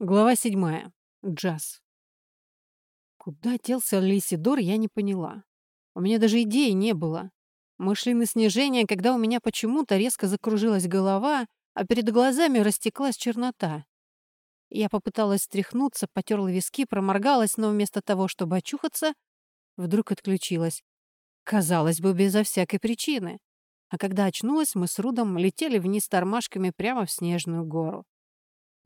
Глава седьмая. Джаз. Куда делся Лисидор, я не поняла. У меня даже идеи не было. Мы шли на снижение, когда у меня почему-то резко закружилась голова, а перед глазами растеклась чернота. Я попыталась стряхнуться, потерла виски, проморгалась, но вместо того, чтобы очухаться, вдруг отключилась. Казалось бы, безо всякой причины. А когда очнулась, мы с Рудом летели вниз тормашками прямо в снежную гору.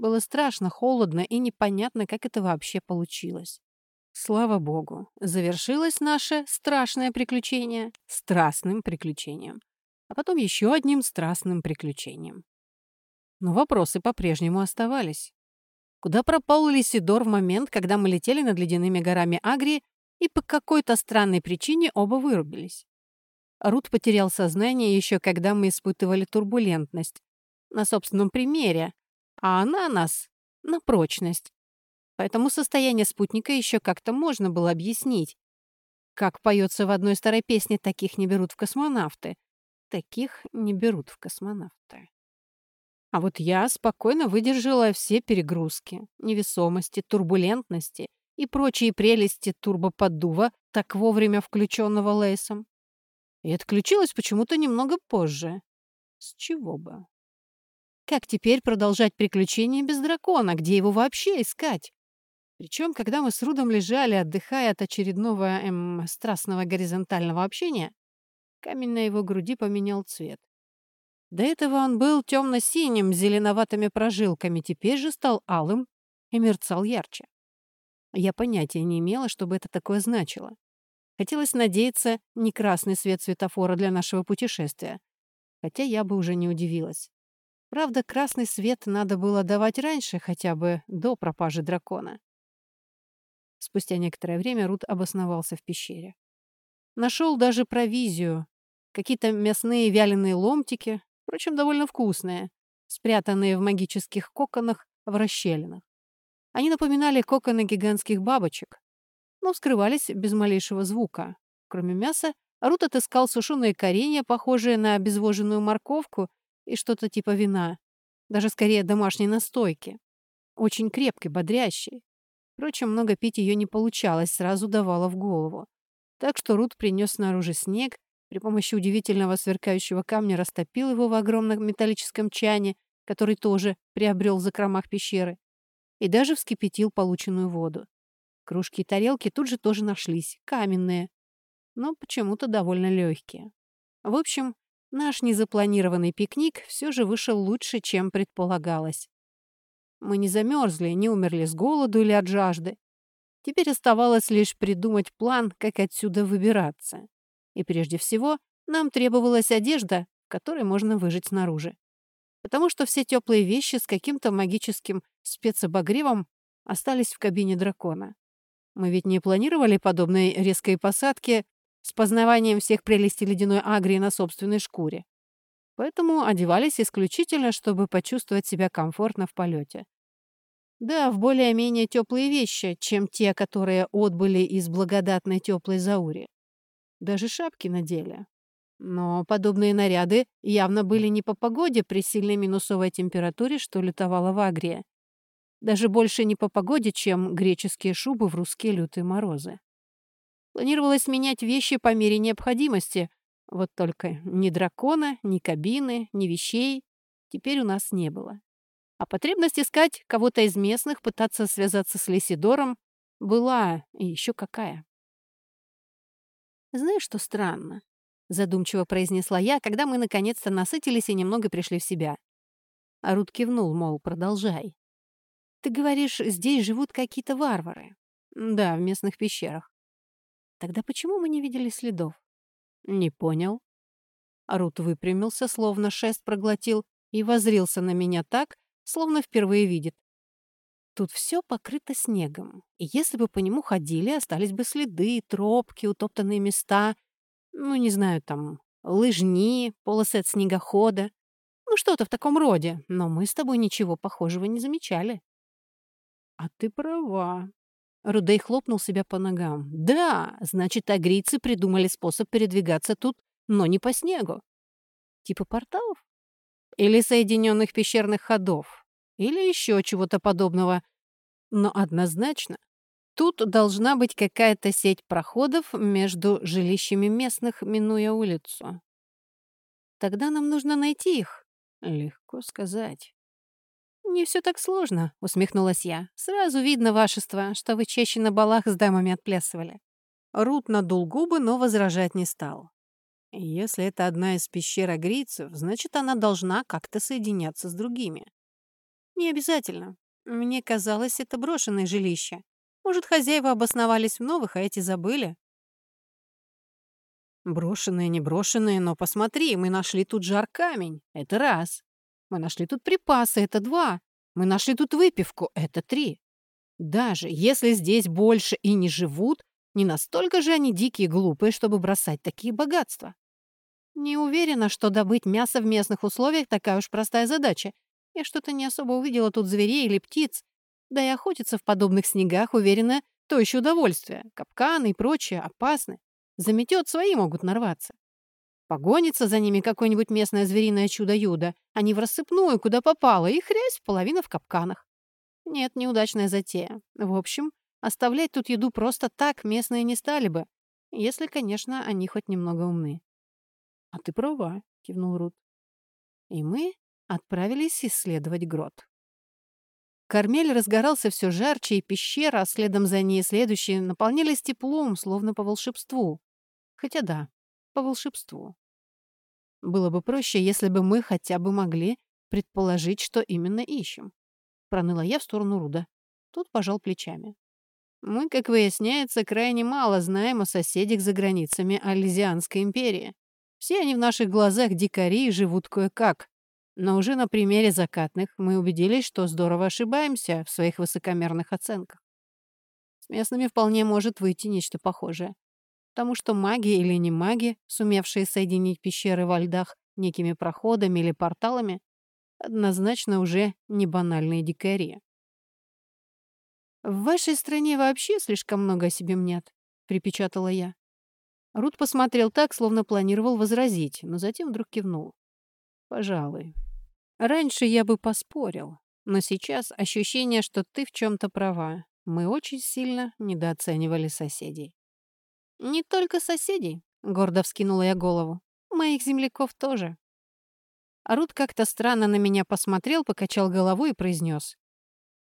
Было страшно, холодно и непонятно, как это вообще получилось. Слава богу, завершилось наше страшное приключение страстным приключением. А потом еще одним страстным приключением. Но вопросы по-прежнему оставались. Куда пропал Лисидор в момент, когда мы летели над ледяными горами Агрии и по какой-то странной причине оба вырубились? Рут потерял сознание еще когда мы испытывали турбулентность. На собственном примере. А она нас на прочность. Поэтому состояние спутника еще как-то можно было объяснить. Как поется в одной старой песне, таких не берут в космонавты. Таких не берут в космонавты. А вот я спокойно выдержала все перегрузки, невесомости, турбулентности и прочие прелести турбоподдува, так вовремя включенного Лейсом. И отключилась почему-то немного позже. С чего бы? Как теперь продолжать приключения без дракона? Где его вообще искать? Причем, когда мы с Рудом лежали, отдыхая от очередного, эм, страстного горизонтального общения, камень на его груди поменял цвет. До этого он был темно-синим, зеленоватыми прожилками, теперь же стал алым и мерцал ярче. Я понятия не имела, что бы это такое значило. Хотелось надеяться, не красный свет светофора для нашего путешествия. Хотя я бы уже не удивилась. Правда, красный свет надо было давать раньше, хотя бы до пропажи дракона. Спустя некоторое время Рут обосновался в пещере. Нашел даже провизию, какие-то мясные вяленые ломтики, впрочем, довольно вкусные, спрятанные в магических коконах в расщелинах. Они напоминали коконы гигантских бабочек, но скрывались без малейшего звука. Кроме мяса, Рут отыскал сушеные коренья, похожие на обезвоженную морковку и что-то типа вина. Даже скорее домашней настойки. Очень крепкий, бодрящий. Впрочем, много пить ее не получалось, сразу давала в голову. Так что Рут принес снаружи снег, при помощи удивительного сверкающего камня растопил его в огромном металлическом чане, который тоже приобрел в закромах пещеры, и даже вскипятил полученную воду. Кружки и тарелки тут же тоже нашлись, каменные, но почему-то довольно легкие. В общем, наш незапланированный пикник все же вышел лучше, чем предполагалось. Мы не замерзли, не умерли с голоду или от жажды. Теперь оставалось лишь придумать план, как отсюда выбираться. И прежде всего, нам требовалась одежда, в которой можно выжить снаружи. Потому что все теплые вещи с каким-то магическим спецобогревом остались в кабине дракона. Мы ведь не планировали подобной резкой посадки с познаванием всех прелестей ледяной агрии на собственной шкуре. Поэтому одевались исключительно, чтобы почувствовать себя комфортно в полете. Да, в более-менее теплые вещи, чем те, которые отбыли из благодатной теплой Заури даже шапки надели. Но подобные наряды явно были не по погоде при сильной минусовой температуре, что лютовала в Агрии. Даже больше не по погоде, чем греческие шубы в русские лютые морозы. Планировалось менять вещи по мере необходимости. Вот только ни дракона, ни кабины, ни вещей теперь у нас не было. А потребность искать кого-то из местных, пытаться связаться с Лесидором, была и еще какая. «Знаешь, что странно?» — задумчиво произнесла я, когда мы наконец-то насытились и немного пришли в себя. А Рут кивнул, мол, продолжай. «Ты говоришь, здесь живут какие-то варвары?» «Да, в местных пещерах». «Тогда почему мы не видели следов?» «Не понял». Рут выпрямился, словно шест проглотил, и возрился на меня так, словно впервые видит. Тут все покрыто снегом, и если бы по нему ходили, остались бы следы, тропки, утоптанные места, ну, не знаю, там, лыжни, полосы от снегохода, ну, что-то в таком роде, но мы с тобой ничего похожего не замечали. А ты права. Рудей хлопнул себя по ногам. Да, значит, агрийцы придумали способ передвигаться тут, но не по снегу. Типа порталов? Или соединенных пещерных ходов? Или еще чего-то подобного, Но однозначно, тут должна быть какая-то сеть проходов между жилищами местных, минуя улицу. Тогда нам нужно найти их. Легко сказать. «Не все так сложно», — усмехнулась я. «Сразу видно, вашество, что вы чаще на балах с дамами отплясывали». Рут надул губы, но возражать не стал. Если это одна из пещер агрийцев, значит, она должна как-то соединяться с другими. Не обязательно. Мне казалось, это брошенное жилище. Может, хозяева обосновались в новых, а эти забыли? Брошенные, не брошенные, но посмотри, мы нашли тут жар камень. Это раз. Мы нашли тут припасы. Это два. Мы нашли тут выпивку. Это три. Даже если здесь больше и не живут, не настолько же они дикие и глупые, чтобы бросать такие богатства. Не уверена, что добыть мясо в местных условиях такая уж простая задача. Я что-то не особо увидела тут зверей или птиц. Да и охотиться в подобных снегах, уверена, то еще удовольствие. Капканы и прочее опасны. Заметет, свои могут нарваться. Погонится за ними какое-нибудь местное звериное чудо-юдо, а не в рассыпную, куда попало, и хрясь, половина в капканах. Нет, неудачная затея. В общем, оставлять тут еду просто так местные не стали бы, если, конечно, они хоть немного умны. «А ты права», — кивнул Рут. И мы отправились исследовать грот. Кармель разгорался все жарче, и пещера, а следом за ней следующие, наполнялись теплом, словно по волшебству. Хотя да, по волшебству. Было бы проще, если бы мы хотя бы могли предположить, что именно ищем. Проныла я в сторону Руда. Тут пожал плечами. Мы, как выясняется, крайне мало знаем о соседях за границами Альзианской империи. Все они в наших глазах дикари и живут кое-как. Но уже на примере закатных мы убедились, что здорово ошибаемся в своих высокомерных оценках. С местными вполне может выйти нечто похожее. Потому что маги или не маги, сумевшие соединить пещеры во льдах некими проходами или порталами, однозначно уже не банальные дикари. «В вашей стране вообще слишком много о себе мнят», — припечатала я. Рут посмотрел так, словно планировал возразить, но затем вдруг кивнул. «Пожалуй. Раньше я бы поспорил, но сейчас ощущение, что ты в чем-то права. Мы очень сильно недооценивали соседей». «Не только соседей», — гордо вскинула я голову. «Моих земляков тоже». А Рут как-то странно на меня посмотрел, покачал головой и произнес.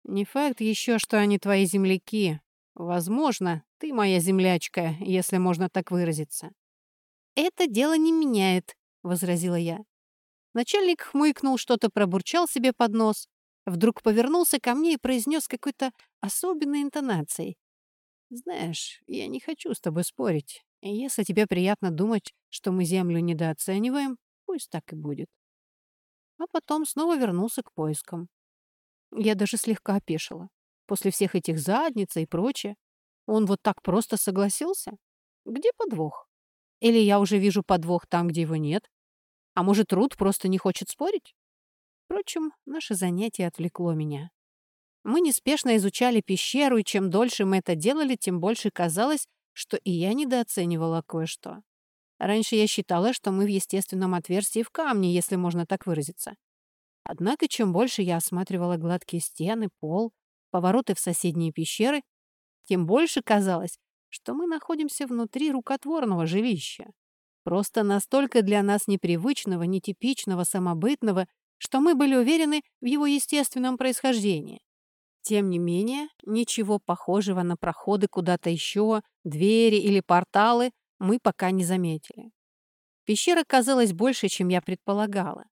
«Не факт еще, что они твои земляки. Возможно, ты моя землячка, если можно так выразиться. Это дело не меняет, возразила я. Начальник хмыкнул, что-то пробурчал себе под нос, вдруг повернулся ко мне и произнес какой-то особенной интонацией. «Знаешь, я не хочу с тобой спорить. Если тебе приятно думать, что мы Землю недооцениваем, пусть так и будет». А потом снова вернулся к поискам. Я даже слегка опешила после всех этих задниц и прочее. Он вот так просто согласился? Где подвох? Или я уже вижу подвох там, где его нет? А может, Рут просто не хочет спорить? Впрочем, наше занятие отвлекло меня. Мы неспешно изучали пещеру, и чем дольше мы это делали, тем больше казалось, что и я недооценивала кое-что. Раньше я считала, что мы в естественном отверстии в камне, если можно так выразиться. Однако, чем больше я осматривала гладкие стены, пол, повороты в соседние пещеры, тем больше казалось, что мы находимся внутри рукотворного жилища. Просто настолько для нас непривычного, нетипичного, самобытного, что мы были уверены в его естественном происхождении. Тем не менее, ничего похожего на проходы куда-то еще, двери или порталы мы пока не заметили. Пещера казалась больше, чем я предполагала.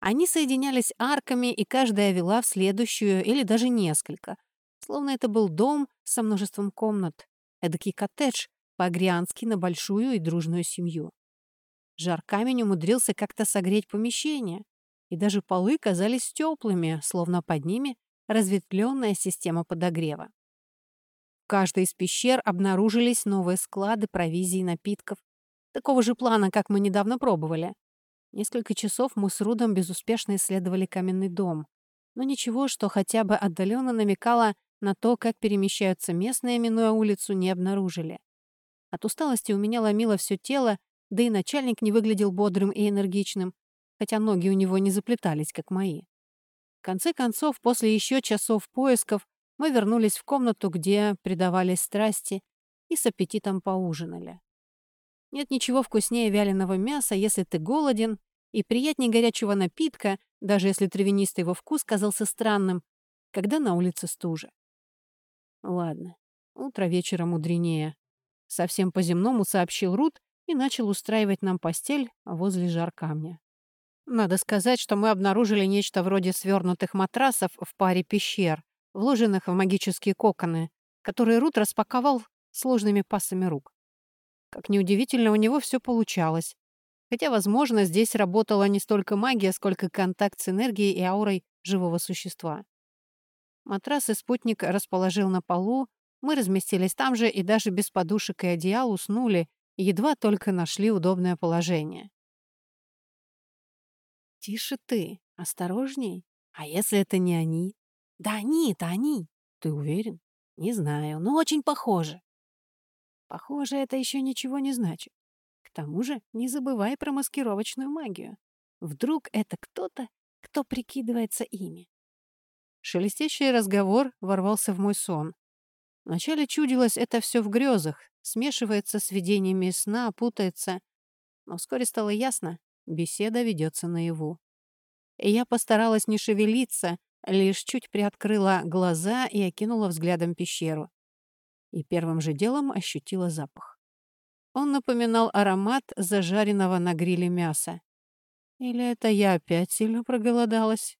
Они соединялись арками, и каждая вела в следующую или даже несколько. Словно это был дом со множеством комнат. Эдакий коттедж, по-агриански на большую и дружную семью. Жар камень умудрился как-то согреть помещение, и даже полы казались теплыми, словно под ними разветвленная система подогрева. В каждой из пещер обнаружились новые склады провизии и напитков, такого же плана, как мы недавно пробовали. Несколько часов мы с Рудом безуспешно исследовали каменный дом. Но ничего, что хотя бы отдаленно намекало на то, как перемещаются местные, минуя улицу, не обнаружили. От усталости у меня ломило все тело, да и начальник не выглядел бодрым и энергичным, хотя ноги у него не заплетались, как мои. В конце концов, после еще часов поисков, мы вернулись в комнату, где предавались страсти, и с аппетитом поужинали. Нет ничего вкуснее вяленого мяса, если ты голоден, и приятнее горячего напитка, даже если травянистый его вкус казался странным, когда на улице стужа. Ладно, утро вечера мудренее. Совсем по-земному сообщил Рут и начал устраивать нам постель возле жар камня. Надо сказать, что мы обнаружили нечто вроде свернутых матрасов в паре пещер, вложенных в магические коконы, которые Рут распаковал сложными пасами рук. Как неудивительно, у него все получалось. Хотя, возможно, здесь работала не столько магия, сколько контакт с энергией и аурой живого существа. Матрас и спутник расположил на полу, мы разместились там же и даже без подушек и одеял уснули, едва только нашли удобное положение. «Тише ты, осторожней. А если это не они?» «Да они, это они!» «Ты уверен?» «Не знаю, но очень похоже». «Похоже, это еще ничего не значит. К тому же не забывай про маскировочную магию. Вдруг это кто-то, кто прикидывается ими». Шелестящий разговор ворвался в мой сон. Вначале чудилось это все в грезах, смешивается с видениями сна, путается. Но вскоре стало ясно, беседа ведется наяву. Я постаралась не шевелиться, лишь чуть приоткрыла глаза и окинула взглядом пещеру. И первым же делом ощутила запах. Он напоминал аромат зажаренного на гриле мяса. Или это я опять сильно проголодалась?